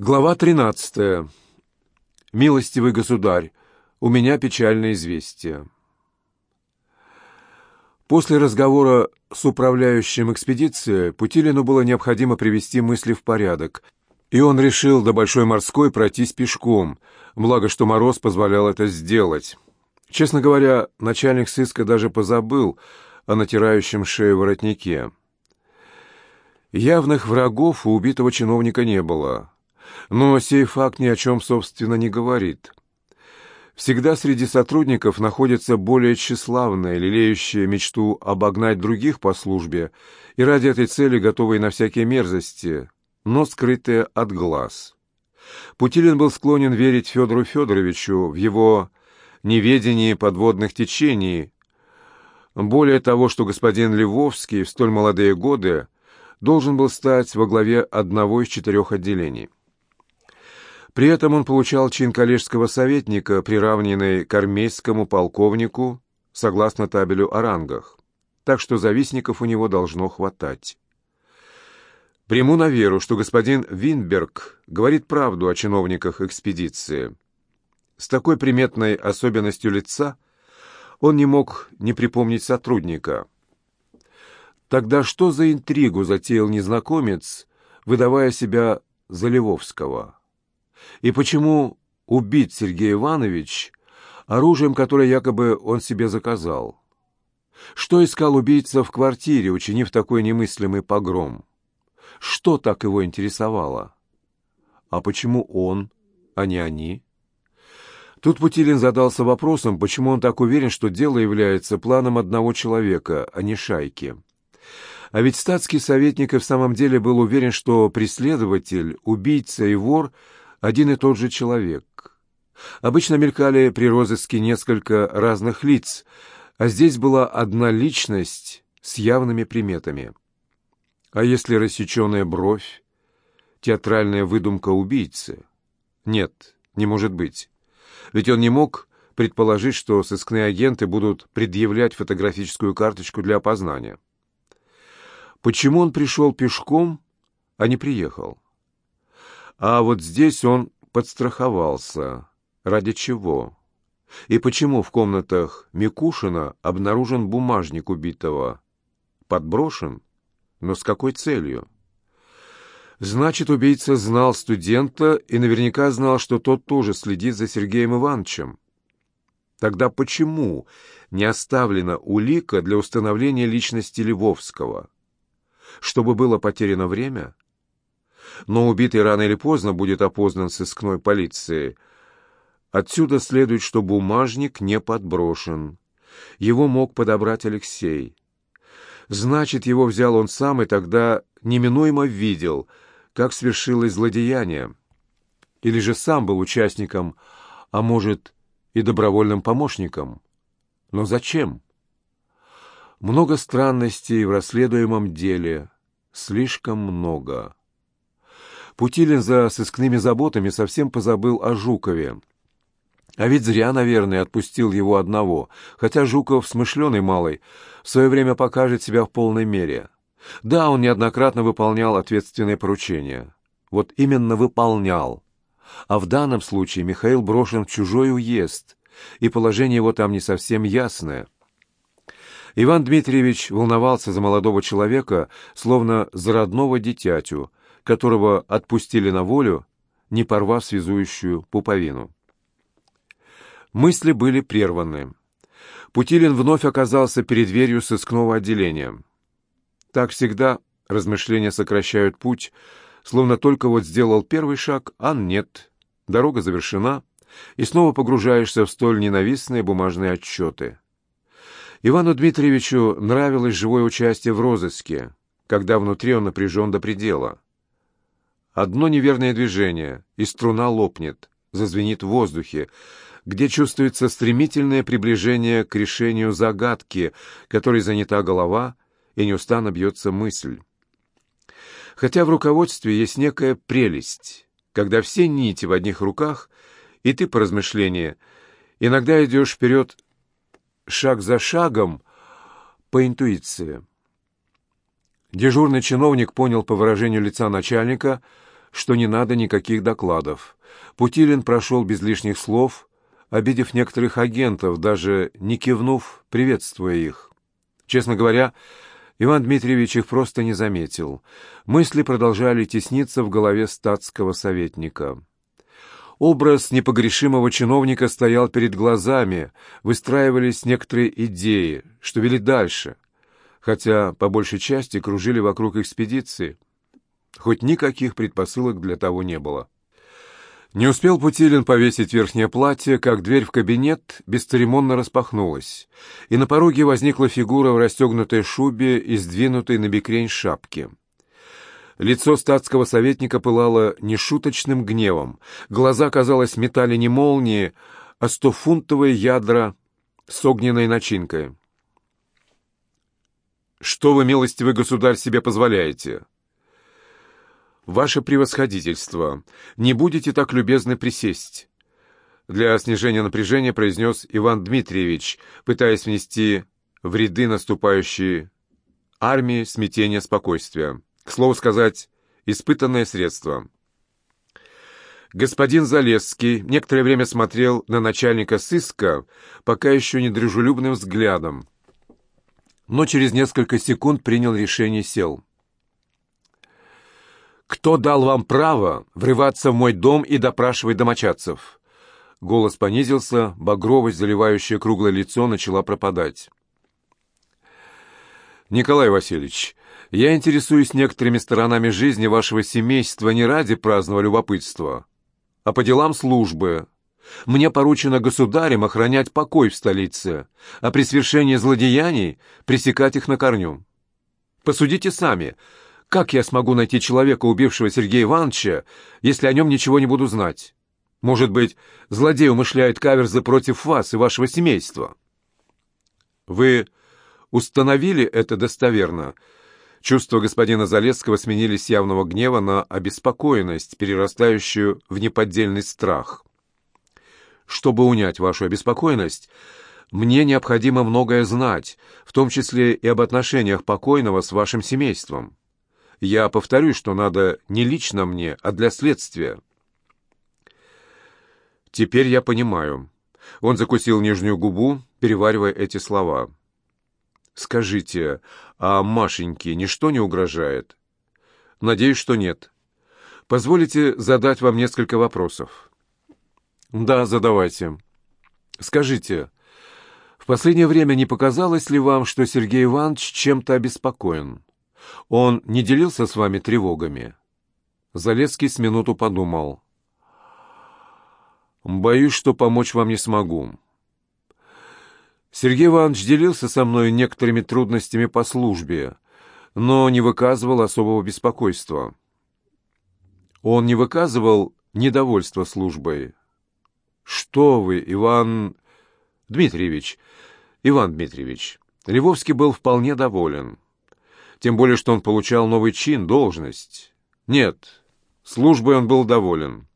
Глава 13. Милостивый государь, у меня печальное известие. После разговора с управляющим экспедиции Путилину было необходимо привести мысли в порядок, и он решил до Большой морской пройтись пешком, благо что мороз позволял это сделать. Честно говоря, начальник сыска даже позабыл о натирающем шею воротнике. Явных врагов у убитого чиновника не было. Но сей факт ни о чем, собственно, не говорит. Всегда среди сотрудников находятся более тщеславные, лелеющие мечту обогнать других по службе и ради этой цели готовые на всякие мерзости, но скрытые от глаз. Путилин был склонен верить Федору Федоровичу в его неведении подводных течений. Более того, что господин Львовский в столь молодые годы должен был стать во главе одного из четырех отделений. При этом он получал чин коллежского советника, приравненный к армейскому полковнику, согласно табелю о рангах, так что завистников у него должно хватать. Приму на веру, что господин Винберг говорит правду о чиновниках экспедиции. С такой приметной особенностью лица он не мог не припомнить сотрудника. Тогда что за интригу затеял незнакомец, выдавая себя за Левовского? И почему убит Сергей Иванович оружием, которое якобы он себе заказал? Что искал убийца в квартире, учинив такой немыслимый погром? Что так его интересовало? А почему он, а не они? Тут Путилин задался вопросом, почему он так уверен, что дело является планом одного человека, а не шайки. А ведь статский советник и в самом деле был уверен, что преследователь, убийца и вор — один и тот же человек. Обычно мелькали при розыске несколько разных лиц, а здесь была одна личность с явными приметами. А если рассеченная бровь? Театральная выдумка убийцы? Нет, не может быть. Ведь он не мог предположить, что сыскные агенты будут предъявлять фотографическую карточку для опознания. Почему он пришел пешком, а не приехал? А вот здесь он подстраховался. Ради чего? И почему в комнатах Микушина обнаружен бумажник убитого? Подброшен? Но с какой целью? Значит, убийца знал студента и наверняка знал, что тот тоже следит за Сергеем Ивановичем. Тогда почему не оставлена улика для установления личности Львовского? Чтобы было потеряно время? — но убитый рано или поздно будет опознан сыскной полицией. Отсюда следует, что бумажник не подброшен. Его мог подобрать Алексей. Значит, его взял он сам и тогда неминуемо видел, как свершилось злодеяние. Или же сам был участником, а может и добровольным помощником. Но зачем? Много странностей в расследуемом деле. Слишком много. Путилин за сыскными заботами совсем позабыл о Жукове. А ведь зря, наверное, отпустил его одного, хотя Жуков, смышленый малый, в свое время покажет себя в полной мере. Да, он неоднократно выполнял ответственные поручения. Вот именно выполнял. А в данном случае Михаил брошен в чужой уезд, и положение его там не совсем ясное. Иван Дмитриевич волновался за молодого человека, словно за родного дитятю, которого отпустили на волю, не порвав связующую пуповину. Мысли были прерваны. Путилин вновь оказался перед дверью сыскного отделения. Так всегда размышления сокращают путь, словно только вот сделал первый шаг, а нет. Дорога завершена, и снова погружаешься в столь ненавистные бумажные отчеты. Ивану Дмитриевичу нравилось живое участие в розыске, когда внутри он напряжен до предела. Одно неверное движение, и струна лопнет, зазвенит в воздухе, где чувствуется стремительное приближение к решению загадки, которой занята голова, и неустанно бьется мысль. Хотя в руководстве есть некая прелесть, когда все нити в одних руках, и ты по размышлению иногда идешь вперед шаг за шагом по интуиции. Дежурный чиновник понял по выражению лица начальника — что не надо никаких докладов. Путилин прошел без лишних слов, обидев некоторых агентов, даже не кивнув, приветствуя их. Честно говоря, Иван Дмитриевич их просто не заметил. Мысли продолжали тесниться в голове статского советника. Образ непогрешимого чиновника стоял перед глазами, выстраивались некоторые идеи, что вели дальше, хотя по большей части кружили вокруг экспедиции. Хоть никаких предпосылок для того не было. Не успел Путилин повесить верхнее платье, как дверь в кабинет бесцеремонно распахнулась, и на пороге возникла фигура в расстегнутой шубе и сдвинутой на бекрень шапки. Лицо статского советника пылало нешуточным гневом, глаза, казалось, метали не молнии, а стофунтовые ядра с огненной начинкой. «Что вы, милостивый государь, себе позволяете?» «Ваше превосходительство, не будете так любезны присесть?» Для снижения напряжения произнес Иван Дмитриевич, пытаясь внести в ряды наступающей армии смятение спокойствия. К слову сказать, испытанное средство. Господин Залесский некоторое время смотрел на начальника сыска, пока еще недружелюбным взглядом, но через несколько секунд принял решение сел. «Кто дал вам право врываться в мой дом и допрашивать домочадцев?» Голос понизился, багровость, заливающая круглое лицо, начала пропадать. «Николай Васильевич, я интересуюсь некоторыми сторонами жизни вашего семейства не ради праздного любопытства, а по делам службы. Мне поручено государем охранять покой в столице, а при свершении злодеяний пресекать их на корню. Посудите сами, как я смогу найти человека, убившего Сергея Ивановича, если о нем ничего не буду знать? Может быть, злодей умышляет каверзы против вас и вашего семейства? Вы установили это достоверно? Чувства господина Залесского сменились явного гнева на обеспокоенность, перерастающую в неподдельный страх. Чтобы унять вашу обеспокоенность, мне необходимо многое знать, в том числе и об отношениях покойного с вашим семейством. Я повторю, что надо не лично мне, а для следствия. Теперь я понимаю. Он закусил нижнюю губу, переваривая эти слова. Скажите, а Машеньке ничто не угрожает? Надеюсь, что нет. Позволите задать вам несколько вопросов? Да, задавайте. Скажите, в последнее время не показалось ли вам, что Сергей Иванович чем-то обеспокоен? Он не делился с вами тревогами?» Залецкий с минуту подумал. «Боюсь, что помочь вам не смогу. Сергей Иванович делился со мной некоторыми трудностями по службе, но не выказывал особого беспокойства. Он не выказывал недовольства службой. «Что вы, Иван Дмитриевич?» «Иван Дмитриевич, Львовский был вполне доволен» тем более, что он получал новый чин, должность. Нет, службой он был доволен.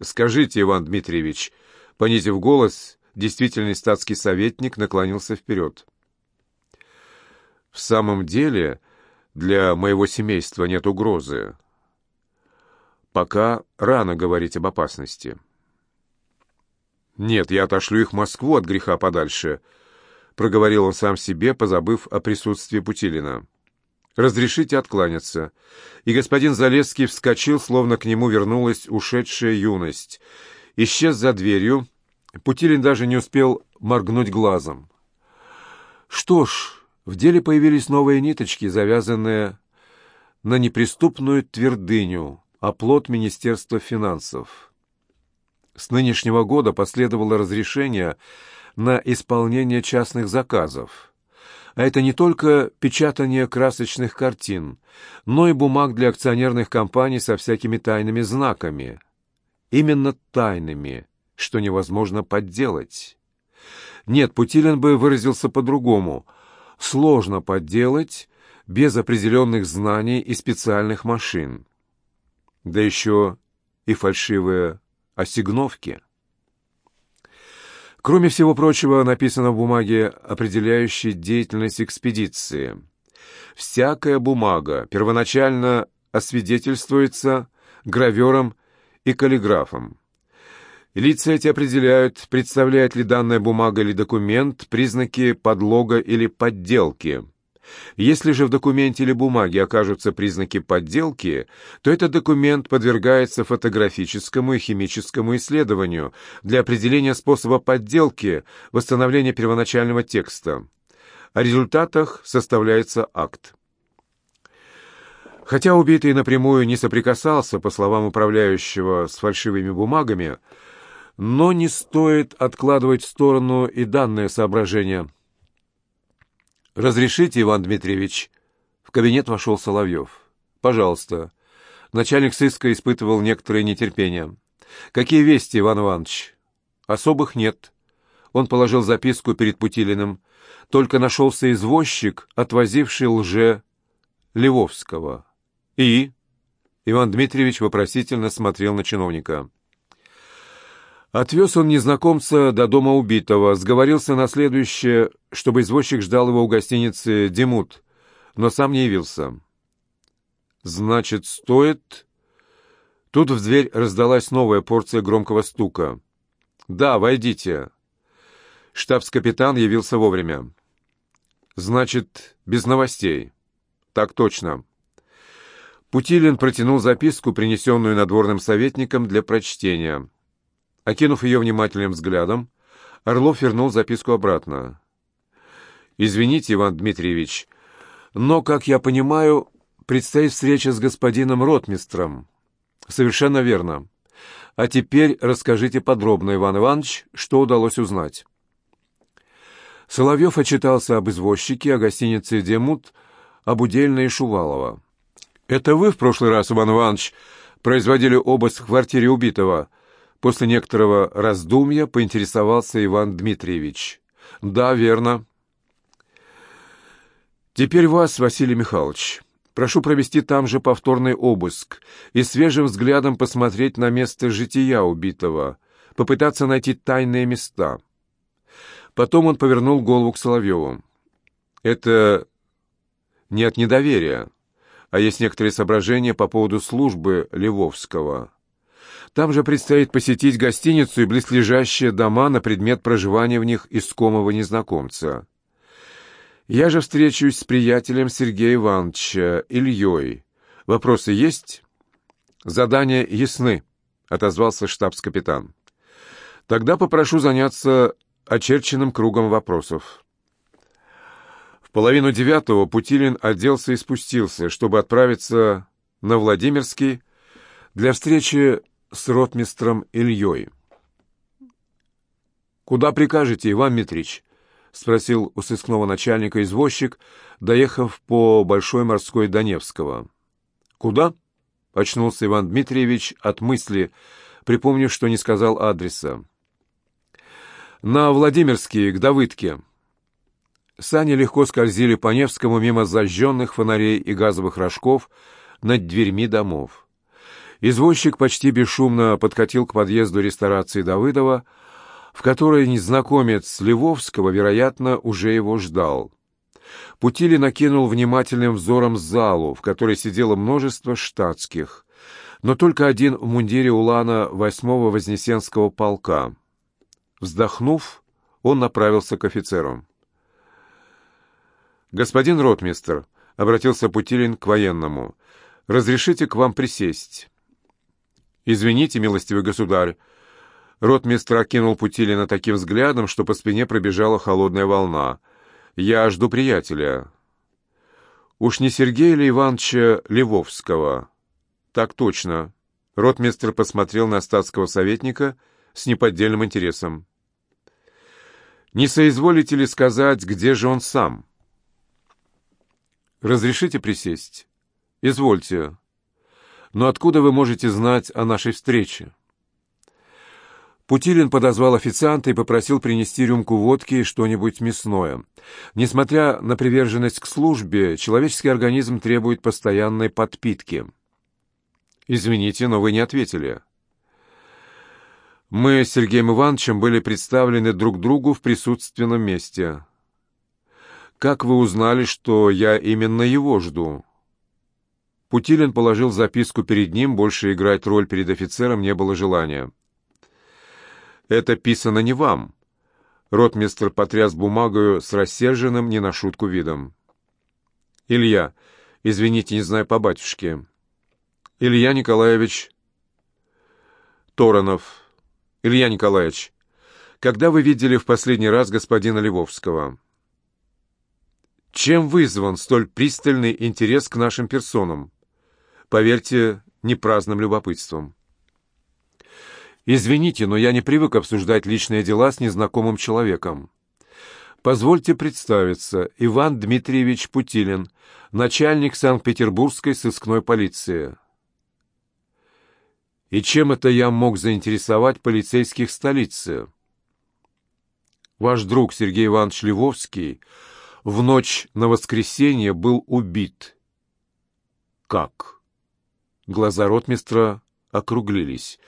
«Скажите, Иван Дмитриевич», — понизив голос, действительный статский советник наклонился вперед. «В самом деле для моего семейства нет угрозы. Пока рано говорить об опасности». «Нет, я отошлю их в Москву от греха подальше», — проговорил он сам себе, позабыв о присутствии Путилина. «Разрешите откланяться». И господин Залесский вскочил, словно к нему вернулась ушедшая юность. Исчез за дверью. Путилин даже не успел моргнуть глазом. Что ж, в деле появились новые ниточки, завязанные на неприступную твердыню, оплот Министерства финансов. С нынешнего года последовало разрешение на исполнение частных заказов. А это не только печатание красочных картин, но и бумаг для акционерных компаний со всякими тайными знаками. Именно тайными, что невозможно подделать. Нет, Путилин бы выразился по-другому. Сложно подделать без определенных знаний и специальных машин. Да еще и фальшивые осигновки. Кроме всего прочего, написано в бумаге, определяющей деятельность экспедиции. Всякая бумага первоначально освидетельствуется гравером и каллиграфом. Лица эти определяют, представляет ли данная бумага или документ признаки подлога или подделки. Если же в документе или бумаге окажутся признаки подделки, то этот документ подвергается фотографическому и химическому исследованию для определения способа подделки, восстановления первоначального текста. О результатах составляется акт. Хотя убитый напрямую не соприкасался, по словам управляющего, с фальшивыми бумагами, но не стоит откладывать в сторону и данное соображение. «Разрешите, Иван Дмитриевич?» В кабинет вошел Соловьев. «Пожалуйста». Начальник сыска испытывал некоторое нетерпение. «Какие вести, Иван Иванович?» «Особых нет». Он положил записку перед Путилиным. Только нашелся извозчик, отвозивший лже Левовского. «И?» Иван Дмитриевич вопросительно смотрел на чиновника. Отвез он незнакомца до дома убитого, сговорился на следующее, чтобы извозчик ждал его у гостиницы «Демут», но сам не явился. «Значит, стоит...» Тут в дверь раздалась новая порция громкого стука. «Да, войдите». Штабс-капитан явился вовремя. «Значит, без новостей». «Так точно». Путилин протянул записку, принесенную надворным советником для прочтения. Окинув ее внимательным взглядом, Орлов вернул записку обратно. «Извините, Иван Дмитриевич, но, как я понимаю, предстоит встреча с господином ротмистром». «Совершенно верно. А теперь расскажите подробно, Иван Иванович, что удалось узнать». Соловьев отчитался об извозчике, о гостинице «Демут», об Удельной Шувалова. «Это вы в прошлый раз, Иван Иванович, производили обыск в квартире убитого?» После некоторого раздумья поинтересовался Иван Дмитриевич. «Да, верно». «Теперь вас, Василий Михайлович. Прошу провести там же повторный обыск и свежим взглядом посмотреть на место жития убитого, попытаться найти тайные места». Потом он повернул голову к Соловьеву. «Это не от недоверия, а есть некоторые соображения по поводу службы Левовского». Там же предстоит посетить гостиницу и близлежащие дома на предмет проживания в них искомого незнакомца. Я же встречусь с приятелем Сергея Ивановича, Ильей. Вопросы есть? Задания ясны, — отозвался штабс-капитан. Тогда попрошу заняться очерченным кругом вопросов. В половину девятого Путилин оделся и спустился, чтобы отправиться на Владимирский для встречи с ротмистром Ильей. «Куда прикажете, Иван Митрич?» — спросил у сыскного начальника извозчик, доехав по Большой морской Доневского. «Куда?» — очнулся Иван Дмитриевич от мысли, припомнив, что не сказал адреса. «На Владимирский, к Давыдке». Сани легко скользили по Невскому мимо зажженных фонарей и газовых рожков над дверьми домов. Извозчик почти бесшумно подкатил к подъезду ресторации Давыдова, в которой незнакомец Львовского, вероятно, уже его ждал. Путили накинул внимательным взором залу, в которой сидело множество штатских, но только один в мундире улана восьмого Вознесенского полка. Вздохнув, он направился к офицеру. «Господин ротмистр», — обратился Путилин к военному, — «разрешите к вам присесть». «Извините, милостивый государь». Ротмистр окинул Путилина таким взглядом, что по спине пробежала холодная волна. «Я жду приятеля». «Уж не Сергея ли Ивановича Левовского?» «Так точно». Ротмистр посмотрел на статского советника с неподдельным интересом. «Не соизволите ли сказать, где же он сам?» «Разрешите присесть?» «Извольте. Но откуда вы можете знать о нашей встрече?» Путилин подозвал официанта и попросил принести рюмку водки и что-нибудь мясное. Несмотря на приверженность к службе, человеческий организм требует постоянной подпитки. «Извините, но вы не ответили». Мы с Сергеем Ивановичем были представлены друг другу в присутственном месте. «Как вы узнали, что я именно его жду?» Путилин положил записку перед ним, больше играть роль перед офицером не было желания. «Это писано не вам», — ротмистр потряс бумагою с рассерженным не на шутку видом. «Илья, извините, не знаю по батюшке. Илья Николаевич Торонов. Илья Николаевич, когда вы видели в последний раз господина Львовского?» Чем вызван столь пристальный интерес к нашим персонам? Поверьте, не праздным любопытством. Извините, но я не привык обсуждать личные дела с незнакомым человеком. Позвольте представиться, Иван Дмитриевич Путилин, начальник Санкт-Петербургской сыскной полиции. И чем это я мог заинтересовать полицейских столицы? Ваш друг Сергей Иванович Львовский в ночь на воскресенье был убит. Как? Глаза ротмистра округлились,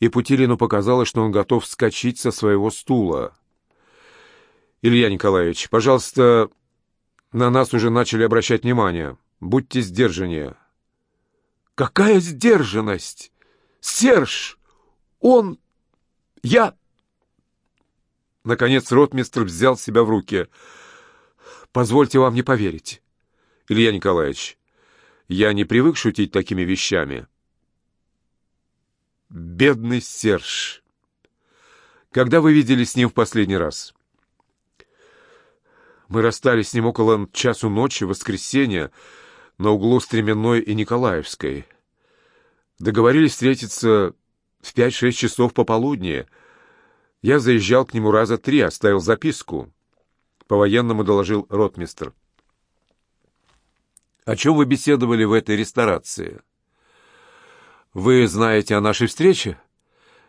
и Путилину показалось, что он готов вскочить со своего стула. «Илья Николаевич, пожалуйста, на нас уже начали обращать внимание. Будьте сдержаннее». «Какая сдержанность? Серж! Он... Я...» Наконец ротмистр взял себя в руки — Позвольте вам не поверить. Илья Николаевич, я не привык шутить такими вещами. Бедный Серж. Когда вы видели с ним в последний раз? Мы расстались с ним около часу ночи в воскресенье на углу Стременной и Николаевской. Договорились встретиться в пять-шесть часов пополудни. Я заезжал к нему раза три, оставил записку. По-военному доложил ротмистр. «О чем вы беседовали в этой ресторации?» «Вы знаете о нашей встрече?»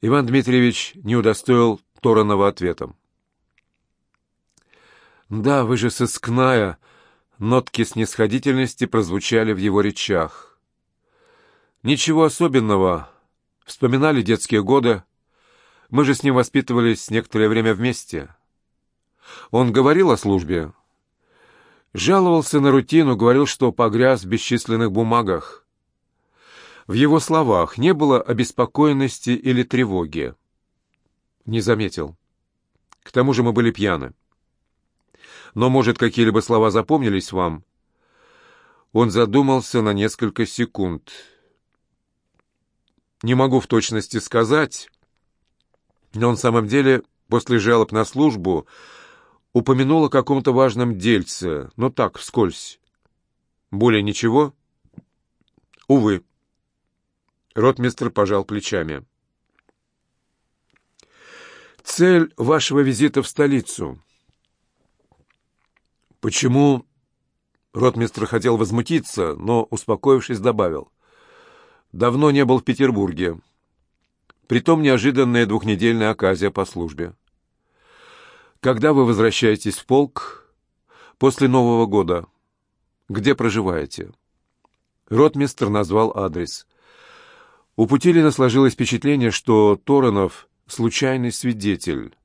Иван Дмитриевич не удостоил Торонова ответом. «Да, вы же сыскная!» Нотки снисходительности прозвучали в его речах. «Ничего особенного. Вспоминали детские годы. Мы же с ним воспитывались некоторое время вместе. Он говорил о службе. Жаловался на рутину, говорил, что погряз в бесчисленных бумагах. В его словах не было обеспокоенности или тревоги. Не заметил. К тому же мы были пьяны. Но, может, какие-либо слова запомнились вам? Он задумался на несколько секунд. Не могу в точности сказать, но он в самом деле после жалоб на службу упомянул о каком-то важном дельце, но так, вскользь. Более ничего? Увы. Ротмистр пожал плечами. Цель вашего визита в столицу. Почему... Ротмистр хотел возмутиться, но, успокоившись, добавил. Давно не был в Петербурге. Притом неожиданная двухнедельная оказия по службе. Когда вы возвращаетесь в полк? После Нового года. Где проживаете? Ротмистр назвал адрес. У Путилина сложилось впечатление, что Торонов — случайный свидетель.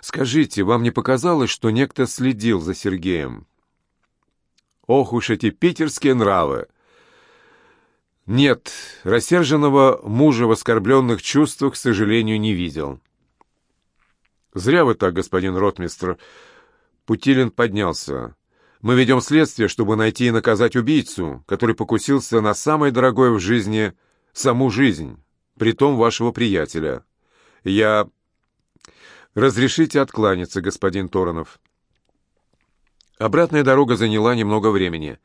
Скажите, вам не показалось, что некто следил за Сергеем? Ох уж эти питерские нравы! Нет, рассерженного мужа в оскорбленных чувствах, к сожалению, не видел. «Зря вы так, господин ротмистр». Путилин поднялся. «Мы ведем следствие, чтобы найти и наказать убийцу, который покусился на самое дорогое в жизни саму жизнь, притом вашего приятеля. Я... Разрешите откланяться, господин Торонов». Обратная дорога заняла немного времени.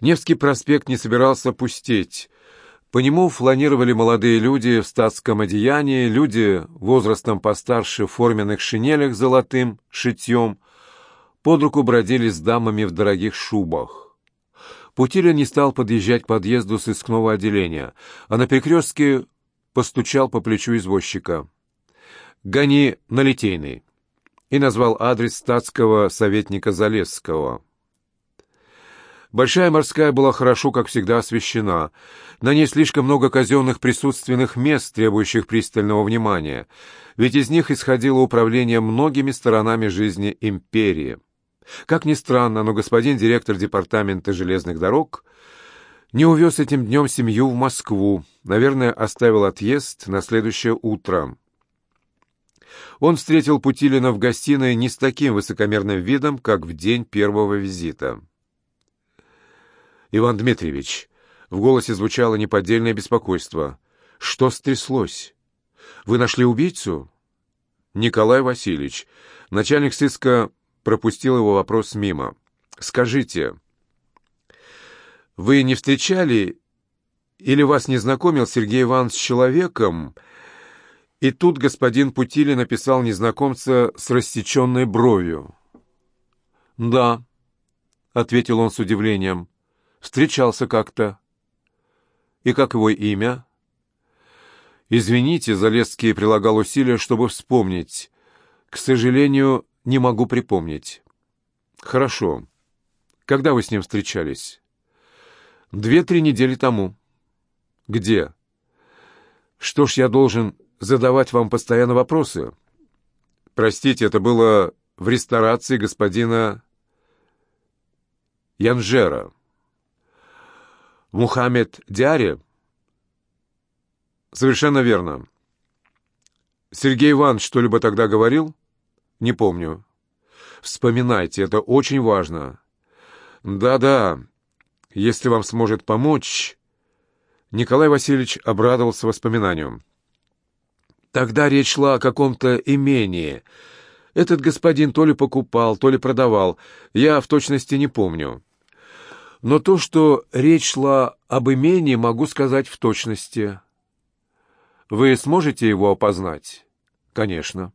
Невский проспект не собирался пустеть. По нему фланировали молодые люди в статском одеянии, люди возрастом постарше в форменных шинелях с золотым шитьем, под руку бродили с дамами в дорогих шубах. Путилин не стал подъезжать к подъезду сыскного отделения, а на перекрестке постучал по плечу извозчика. «Гони на Литейный» и назвал адрес статского советника Залесского. Большая морская была хорошо, как всегда, освещена. На ней слишком много казенных присутственных мест, требующих пристального внимания, ведь из них исходило управление многими сторонами жизни империи. Как ни странно, но господин директор департамента железных дорог Не увез этим днем семью в Москву. Наверное, оставил отъезд на следующее утро. Он встретил Путилина в гостиной не с таким высокомерным видом, как в день первого визита. «Иван Дмитриевич», — в голосе звучало неподдельное беспокойство, — «что стряслось? Вы нашли убийцу?» «Николай Васильевич». Начальник сыска пропустил его вопрос мимо. «Скажите, вы не встречали или вас не знакомил Сергей Иванович с человеком, и тут господин Путили написал незнакомца с рассеченной бровью. «Да», — ответил он с удивлением, — «встречался как-то». «И как его имя?» «Извините», — Залесский прилагал усилия, чтобы вспомнить. «К сожалению, не могу припомнить». «Хорошо. Когда вы с ним встречались?» Две-три недели тому. Где? Что ж, я должен задавать вам постоянно вопросы. Простите, это было в ресторации господина Янжера. Мухаммед Диаре? Совершенно верно. Сергей Иванович что-либо тогда говорил? Не помню. Вспоминайте, это очень важно. Да-да, если вам сможет помочь...» Николай Васильевич обрадовался воспоминанию. «Тогда речь шла о каком-то имении. Этот господин то ли покупал, то ли продавал. Я в точности не помню. Но то, что речь шла об имении, могу сказать в точности. Вы сможете его опознать?» «Конечно».